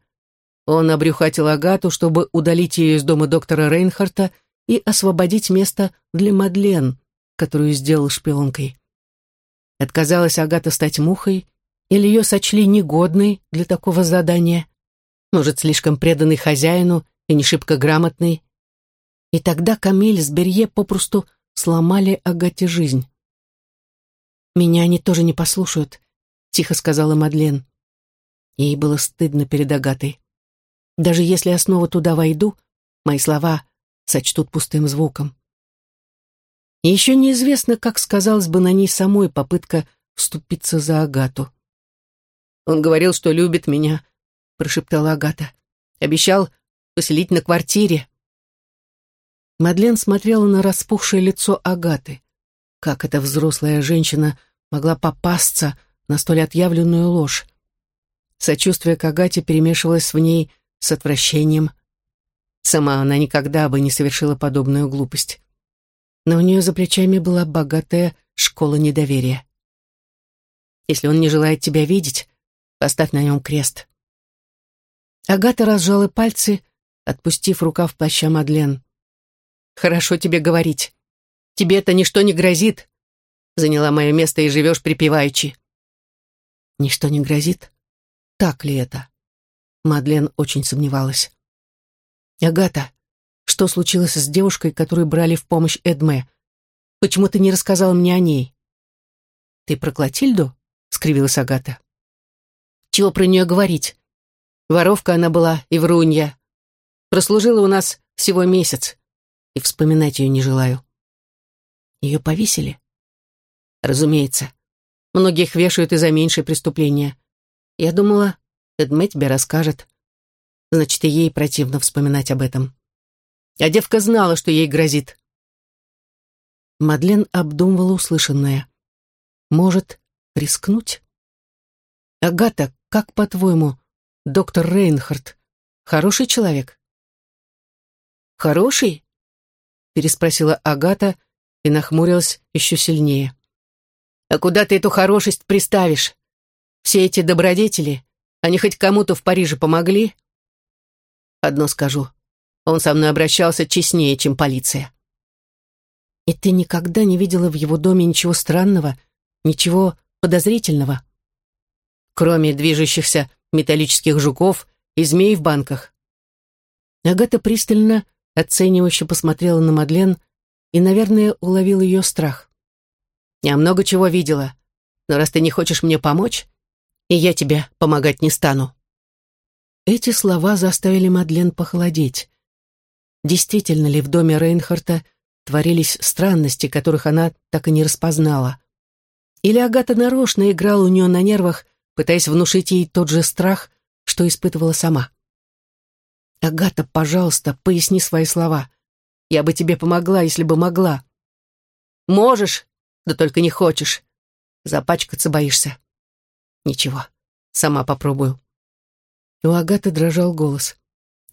Он обрюхатил Агату, чтобы удалить ее из дома доктора Рейнхарта и освободить место для Мадлен, которую сделал шпионкой. Отказалась Агата стать мухой, или ее сочли негодной для такого задания, может, слишком преданный хозяину и не шибко грамотный. И тогда Камиль с Берье попросту сломали Агате жизнь. Меня они тоже не послушают. тихо сказала Мадлен. Ей было стыдно перед Агатой. Даже если я снова туда войду, мои слова сочтут пустым звуком. И еще неизвестно, как сказалась бы на ней самой попытка вступиться за Агату. «Он говорил, что любит меня», — прошептала Агата. «Обещал поселить на квартире». Мадлен смотрела на распухшее лицо Агаты. Как эта взрослая женщина могла попасться на столь отъявленную ложь? Сочувствие к Агате перемешивалось в ней с отвращением. Сама она никогда бы не совершила подобную глупость. Но у нее за плечами была богатая школа недоверия. Если он не желает тебя видеть, поставь на нем крест. Агата разжала пальцы, отпустив рукав плаща Мадлен. «Хорошо тебе говорить. Тебе это ничто не грозит. Заняла мое место и живешь припеваючи». «Ничто не грозит? Так ли это?» Мадлен очень сомневалась. «Агата, что случилось с девушкой, которую брали в помощь Эдме? Почему ты не рассказала мне о ней?» «Ты про Клотильду?» — скривилась Агата. «Чего про нее говорить? Воровка она была и врунья. Прослужила у нас всего месяц, и вспоминать ее не желаю». «Ее повесили?» «Разумеется. Многих вешают из-за меньшее преступления. Я думала, Эдме тебе расскажет. Значит, и ей противно вспоминать об этом. А девка знала, что ей грозит. Мадлен обдумывала услышанное. Может, рискнуть? Агата, как по-твоему, доктор Рейнхард хороший человек? Хороший? Переспросила Агата и нахмурилась еще сильнее. А куда ты эту хорошесть приставишь? Все эти добродетели, они хоть кому-то в Париже помогли? Одно скажу. Он со мной обращался честнее, чем полиция. И ты никогда не видела в его доме ничего странного, ничего подозрительного? Кроме движущихся металлических жуков и змей в банках. Агата пристально, оценивающе посмотрела на Мадлен и, наверное, уловил ее страх. «Я много чего видела, но раз ты не хочешь мне помочь, и я тебе помогать не стану». Эти слова заставили Мадлен похолодеть. Действительно ли в доме Рейнхарта творились странности, которых она так и не распознала? Или Агата нарочно играла у нее на нервах, пытаясь внушить ей тот же страх, что испытывала сама? «Агата, пожалуйста, поясни свои слова. Я бы тебе помогла, если бы могла». «Можешь, да только не хочешь. Запачкаться боишься. Ничего, сама попробую. У Агаты дрожал голос.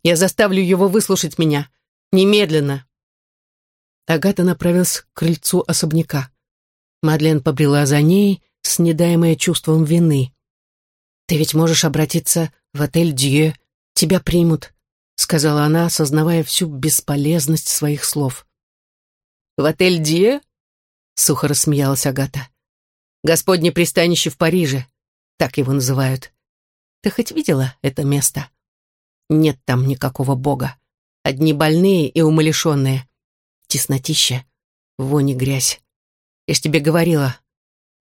Я заставлю его выслушать меня. Немедленно. Агата направилась к крыльцу особняка. Мадлен побрела за ней, с недаемое чувством вины. «Ты ведь можешь обратиться в отель Дье, тебя примут», сказала она, осознавая всю бесполезность своих слов. «В отель Дье?» сухо рассмеялась Агата. «Господне пристанище в Париже так его называют. Ты хоть видела это место? Нет там никакого бога. Одни больные и умалишенные. Теснотища, вонь и грязь. Я ж тебе говорила,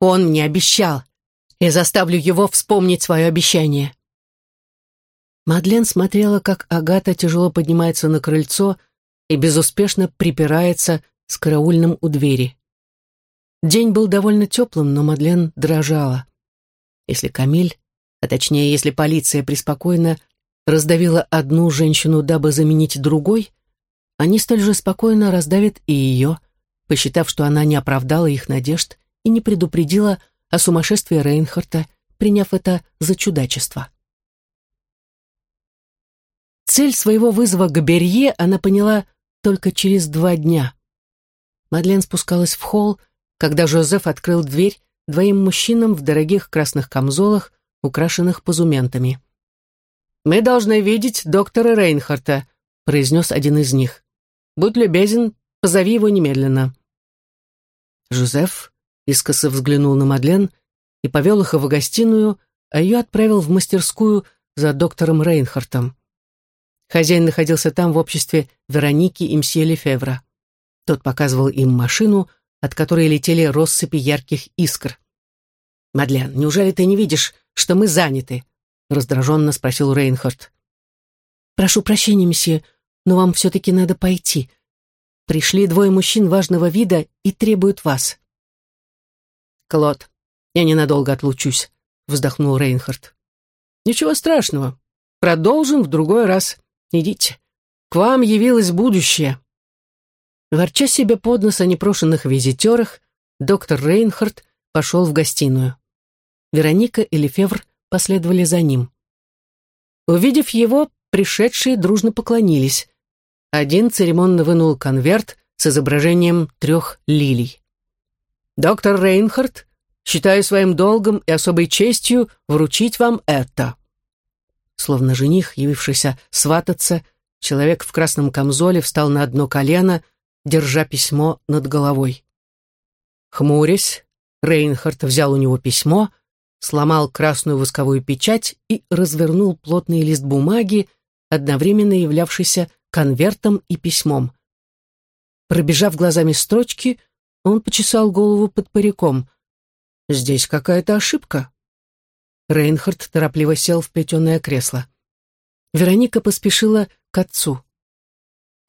он мне обещал. Я заставлю его вспомнить свое обещание. Мадлен смотрела, как Агата тяжело поднимается на крыльцо и безуспешно припирается с караульным у двери. День был довольно теплым, но Мадлен дрожала. Если Камиль, а точнее, если полиция преспокойно раздавила одну женщину, дабы заменить другой, они столь же спокойно раздавят и ее, посчитав, что она не оправдала их надежд и не предупредила о сумасшествии Рейнхарта, приняв это за чудачество. Цель своего вызова к Берье она поняла только через два дня. Мадлен спускалась в холл, когда Жозеф открыл дверь двоим мужчинам в дорогих красных камзолах, украшенных позументами. «Мы должны видеть доктора Рейнхарта», — произнес один из них. «Будь любезен, позови его немедленно». Жозеф искоса взглянул на Мадлен и повел их в гостиную, а ее отправил в мастерскую за доктором Рейнхартом. Хозяин находился там в обществе Вероники и мсье Лефевра. Тот показывал им машину, от которой летели россыпи ярких искр. «Мадлен, неужели ты не видишь, что мы заняты?» — раздраженно спросил Рейнхард. «Прошу прощения, месье, но вам все-таки надо пойти. Пришли двое мужчин важного вида и требуют вас». «Клод, я ненадолго отлучусь», — вздохнул Рейнхард. «Ничего страшного. Продолжим в другой раз. Идите. К вам явилось будущее». Ворча себе под нос о непрошенных визитерах, доктор Рейнхард пошел в гостиную. Вероника и Лефевр последовали за ним. Увидев его, пришедшие дружно поклонились. Один церемонно вынул конверт с изображением трех лилий. «Доктор Рейнхард, считаю своим долгом и особой честью вручить вам это». Словно жених, явившийся свататься, человек в красном камзоле встал на одно колено, держа письмо над головой. Хмурясь, Рейнхард взял у него письмо — сломал красную восковую печать и развернул плотный лист бумаги, одновременно являвшийся конвертом и письмом. Пробежав глазами строчки, он почесал голову под париком. «Здесь какая-то ошибка». Рейнхард торопливо сел в плетеное кресло. Вероника поспешила к отцу.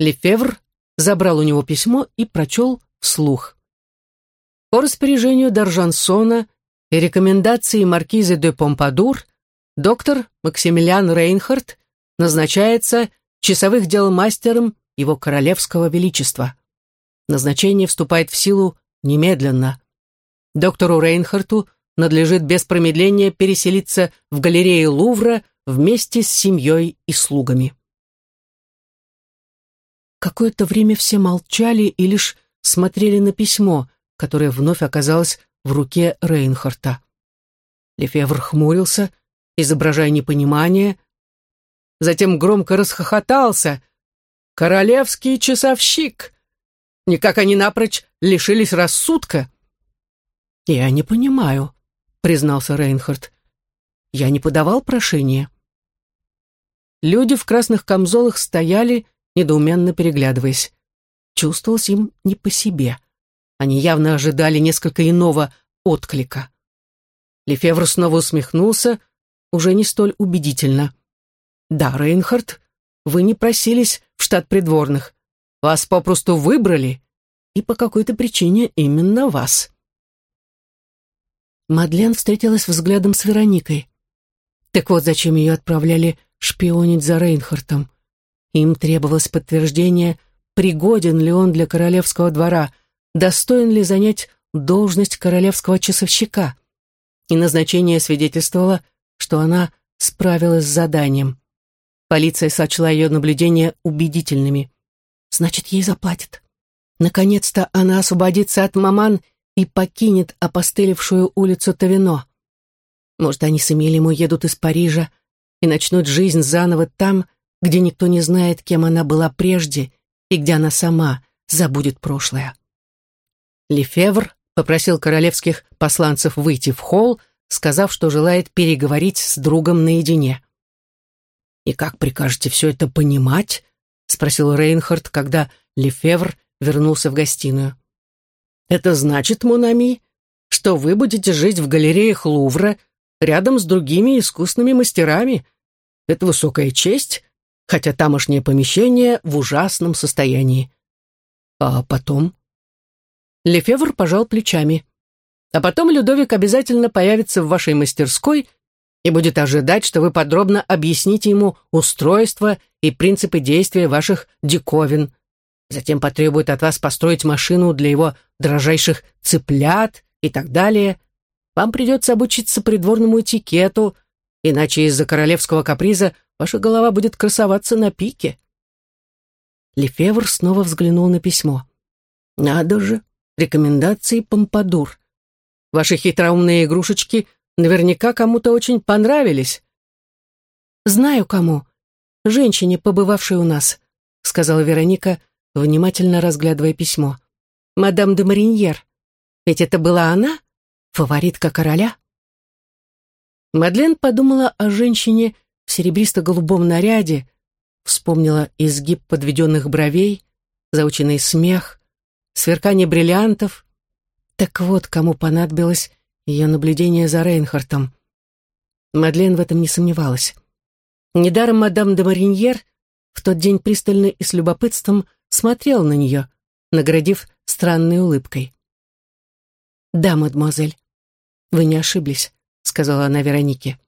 Лефевр забрал у него письмо и прочел вслух. По распоряжению Д'Аржансона и рекомендации маркизы де Помпадур доктор Максимилиан Рейнхард назначается часовых дел мастером его королевского величества. Назначение вступает в силу немедленно. Доктору Рейнхарту надлежит без промедления переселиться в галерею Лувра вместе с семьей и слугами. Какое-то время все молчали и лишь смотрели на письмо, которое вновь оказалось в руке Рейнхарта. Лефевр хмурился, изображая непонимание, затем громко расхохотался. «Королевский часовщик! Никак они напрочь лишились рассудка!» «Я не понимаю», — признался Рейнхард. «Я не подавал прошение». Люди в красных камзолах стояли, недоуменно переглядываясь. Чувствовалось им не по себе. Они явно ожидали несколько иного отклика. Лефевр снова усмехнулся, уже не столь убедительно. «Да, Рейнхард, вы не просились в штат придворных. Вас попросту выбрали, и по какой-то причине именно вас». Мадлен встретилась взглядом с Вероникой. Так вот, зачем ее отправляли шпионить за Рейнхартом. Им требовалось подтверждение, пригоден ли он для королевского двора – достоин ли занять должность королевского часовщика, и назначение свидетельствовало, что она справилась с заданием. Полиция сочла ее наблюдения убедительными. Значит, ей заплатят. Наконец-то она освободится от маман и покинет опостылевшую улицу Тавино. Может, они с Эмилием уедут из Парижа и начнут жизнь заново там, где никто не знает, кем она была прежде и где она сама забудет прошлое. Лефевр попросил королевских посланцев выйти в холл, сказав, что желает переговорить с другом наедине. «И как прикажете все это понимать?» — спросил Рейнхард, когда Лефевр вернулся в гостиную. «Это значит, Монами, что вы будете жить в галереях Лувра рядом с другими искусными мастерами. Это высокая честь, хотя тамошнее помещение в ужасном состоянии. А потом Лефевр пожал плечами. А потом Людовик обязательно появится в вашей мастерской и будет ожидать, что вы подробно объясните ему устройство и принципы действия ваших диковин. Затем потребует от вас построить машину для его дрожайших цыплят и так далее. Вам придется обучиться придворному этикету, иначе из-за королевского каприза ваша голова будет красоваться на пике. Лефевр снова взглянул на письмо. «Надо же, рекомендации Помпадур. Ваши хитроумные игрушечки наверняка кому-то очень понравились. Знаю кому. Женщине, побывавшей у нас, сказала Вероника, внимательно разглядывая письмо. Мадам де Мариньер. Ведь это была она, фаворитка короля. Мадлен подумала о женщине в серебристо-голубом наряде, вспомнила изгиб подведенных бровей, заученный смех, сверкание бриллиантов. Так вот, кому понадобилось ее наблюдение за Рейнхартом. Мадлен в этом не сомневалась. Недаром мадам де Мариньер в тот день пристально и с любопытством смотрел на нее, наградив странной улыбкой. «Да, мадемуазель, вы не ошиблись», — сказала она Веронике.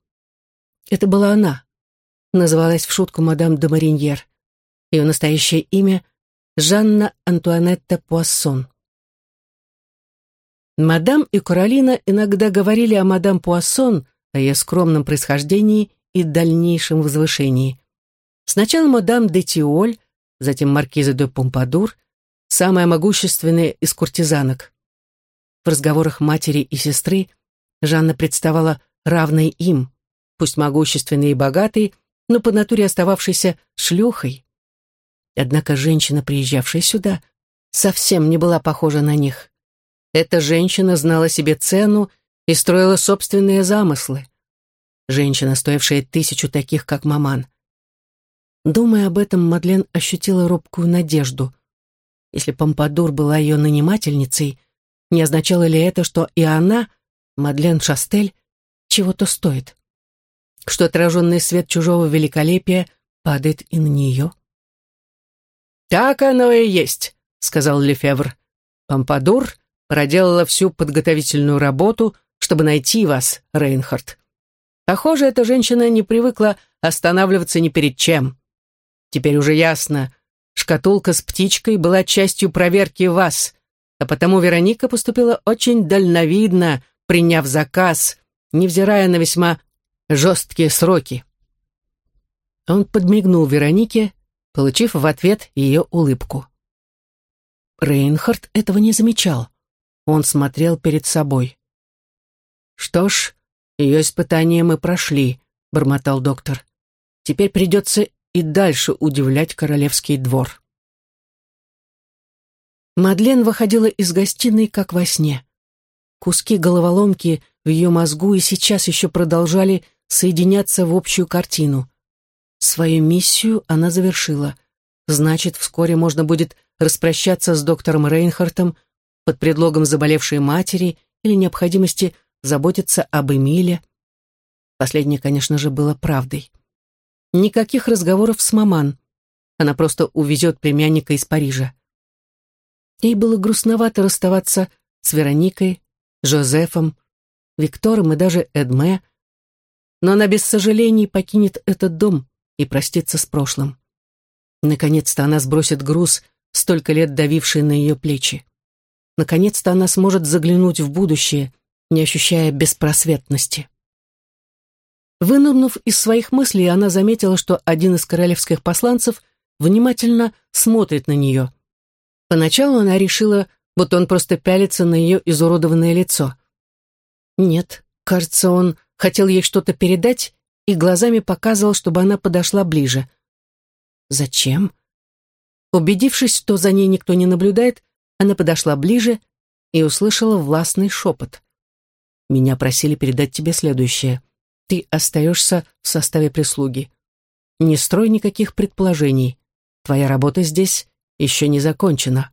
Это была она. Называлась в шутку мадам де Мариньер. Ее настоящее имя — Жанна Антуанетта Пуассон. Мадам и Каролина иногда говорили о мадам Пуассон, о ее скромном происхождении и дальнейшем возвышении. Сначала мадам де Тиоль, затем маркиза де Помпадур, самая могущественная из куртизанок. В разговорах матери и сестры Жанна представала равной им, пусть могущественной и богатой, но по натуре остававшейся шлюхой. Однако женщина, приезжавшая сюда, совсем не была похожа на них. Эта женщина знала себе цену и строила собственные замыслы. Женщина, стоившая тысячу таких, как Маман. Думая об этом, Мадлен ощутила робкую надежду. Если Помпадур была ее нанимательницей, не означало ли это, что и она, Мадлен Шастель, чего-то стоит? Что отраженный свет чужого великолепия падает и на нее? «Так оно и есть», — сказал Лефевр. «Помпадур проделала всю подготовительную работу, чтобы найти вас, Рейнхард. Похоже, эта женщина не привыкла останавливаться ни перед чем. Теперь уже ясно, шкатулка с птичкой была частью проверки вас, а потому Вероника поступила очень дальновидно, приняв заказ, невзирая на весьма жесткие сроки. Он подмигнул Веронике, получив в ответ ее улыбку. Рейнхард этого не замечал. Он смотрел перед собой. «Что ж, ее испытание мы прошли», — бормотал доктор. «Теперь придется и дальше удивлять королевский двор». Мадлен выходила из гостиной, как во сне. Куски головоломки в ее мозгу и сейчас еще продолжали соединяться в общую картину. Свою миссию она завершила. Значит, вскоре можно будет распрощаться с доктором Рейнхартом под предлогом заболевшей матери или необходимости заботиться об Эмиле. Последнее, конечно же, было правдой. Никаких разговоров с маман. Она просто увезет племянника из Парижа. Ей было грустновато расставаться с Вероникой, Жозефом, Виктором и даже Эдме, но она без сожалений покинет этот дом и простится с прошлым. Наконец-то она сбросит груз, столько лет давивший на ее плечи. Наконец-то она сможет заглянуть в будущее, не ощущая беспросветности. Вынырнув из своих мыслей, она заметила, что один из королевских посланцев внимательно смотрит на нее. Поначалу она решила, будто он просто пялится на ее изуродованное лицо. Нет, кажется, он хотел ей что-то передать и глазами показывал, чтобы она подошла ближе. Зачем? Убедившись, что за ней никто не наблюдает, она подошла ближе и услышала властный шепот. «Меня просили передать тебе следующее. Ты остаешься в составе прислуги. Не строй никаких предположений. Твоя работа здесь еще не закончена».